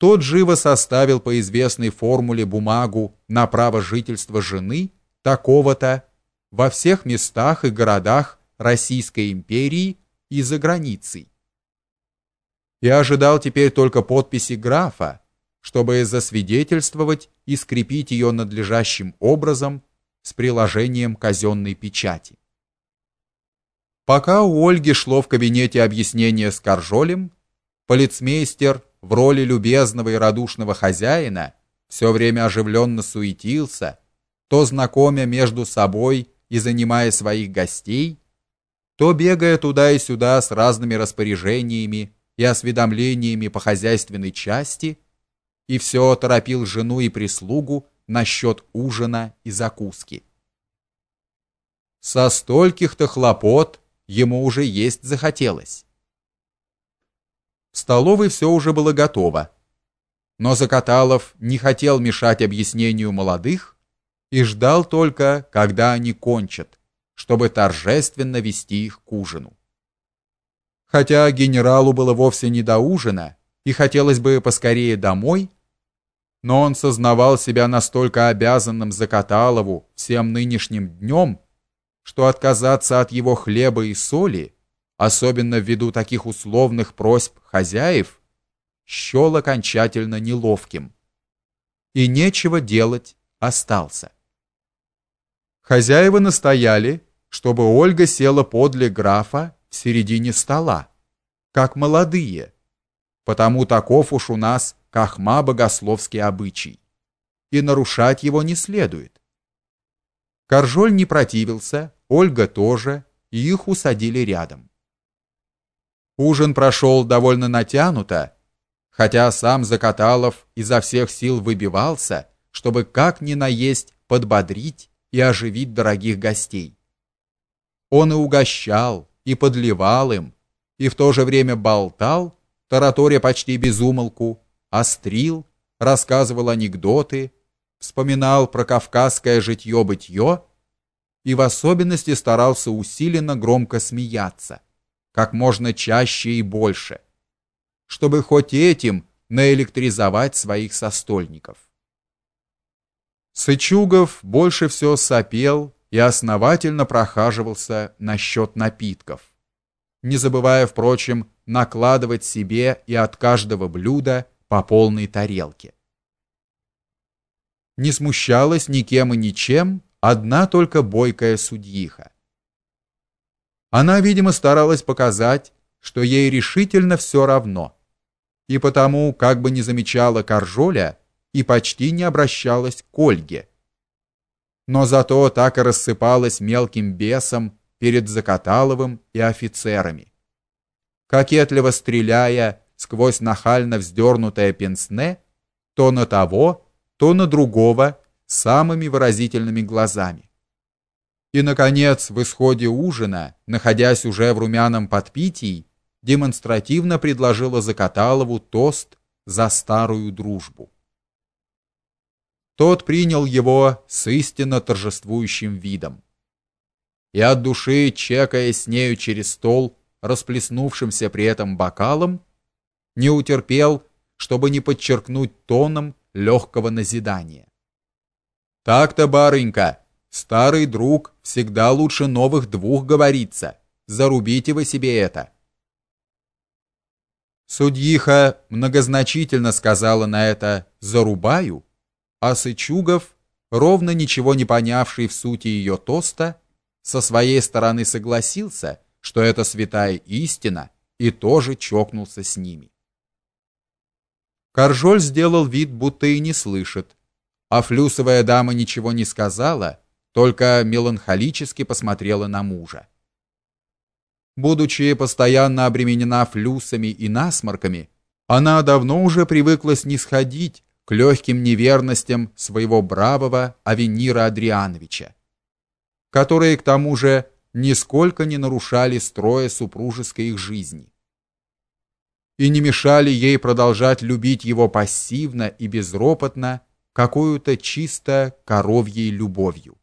тот живо составил по известной формуле бумагу на право жительства жены такого-то во всех местах и городах Российской империи и за границей. И ожидал теперь только подписи графа, чтобы засвидетельствовать и скрепить ее надлежащим образом с приложением казенной печати. Пока у Ольги шло в кабинете объяснение с Каржолем, полицмейстер в роли любезного и радушного хозяина все время оживленно суетился, то знакомя между собой и занимая своих гостей, то бегая туда и сюда с разными распоряжениями и осведомлениями по хозяйственной части, и все торопил жену и прислугу насчет ужина и закуски. Со стольких-то хлопот ему уже есть захотелось. В столовой все уже было готово. Но Закаталов не хотел мешать объяснению молодых и ждал только, когда они кончат, чтобы торжественно вести их к ужину. Хотя генералу было вовсе не до ужина и хотелось бы поскорее домой, но он сознавал себя настолько обязанным Закаталову всем нынешним днем, что отказаться от его хлеба и соли особенно ввиду таких условных просьб хозяев, счел окончательно неловким. И нечего делать, остался. Хозяева настояли, чтобы Ольга села подле графа в середине стола, как молодые, потому таков уж у нас кахма богословский обычай, и нарушать его не следует. Каржоль не противился, Ольга тоже, и их усадили рядом. Ужин прошел довольно натянуто, хотя сам Закаталов изо всех сил выбивался, чтобы как ни наесть подбодрить и оживить дорогих гостей. Он и угощал, и подливал им, и в то же время болтал, тараторя почти без умолку, острил, рассказывал анекдоты, вспоминал про кавказское житье-бытье и в особенности старался усиленно громко смеяться как можно чаще и больше, чтобы хоть этим наэлектризовать своих состольников. Сычугов больше всего сопел и основательно прохаживался насчет напитков, не забывая, впрочем, накладывать себе и от каждого блюда по полной тарелке. Не смущалась никем и ничем одна только бойкая судьиха. Она, видимо, старалась показать, что ей решительно все равно. И потому, как бы не замечала Каржоля, и почти не обращалась к Ольге. Но зато так и рассыпалась мелким бесом перед Закаталовым и офицерами. Кокетливо стреляя сквозь нахально вздернутое пенсне, то на того, то на другого самыми выразительными глазами. И, наконец, в исходе ужина, находясь уже в румяном подпитии, демонстративно предложила Закаталову тост за старую дружбу. Тот принял его с истинно торжествующим видом. И от души, чекая с нею через стол, расплеснувшимся при этом бокалом, не утерпел, чтобы не подчеркнуть тоном легкого назидания. «Так-то, барынька, Старый друг всегда лучше новых двух говорится. Зарубите вы себе это. Судьиха многозначительно сказала на это «зарубаю», а Сычугов, ровно ничего не понявший в сути ее тоста, со своей стороны согласился, что это святая истина, и тоже чокнулся с ними. Каржоль сделал вид, будто и не слышит, а флюсовая дама ничего не сказала, только меланхолически посмотрела на мужа. Будучи постоянно обременена флюсами и насморками, она давно уже привыкла снисходить к легким неверностям своего бравого Авенира Адриановича, которые к тому же нисколько не нарушали строя супружеской их жизни и не мешали ей продолжать любить его пассивно и безропотно какую-то чисто коровьей любовью.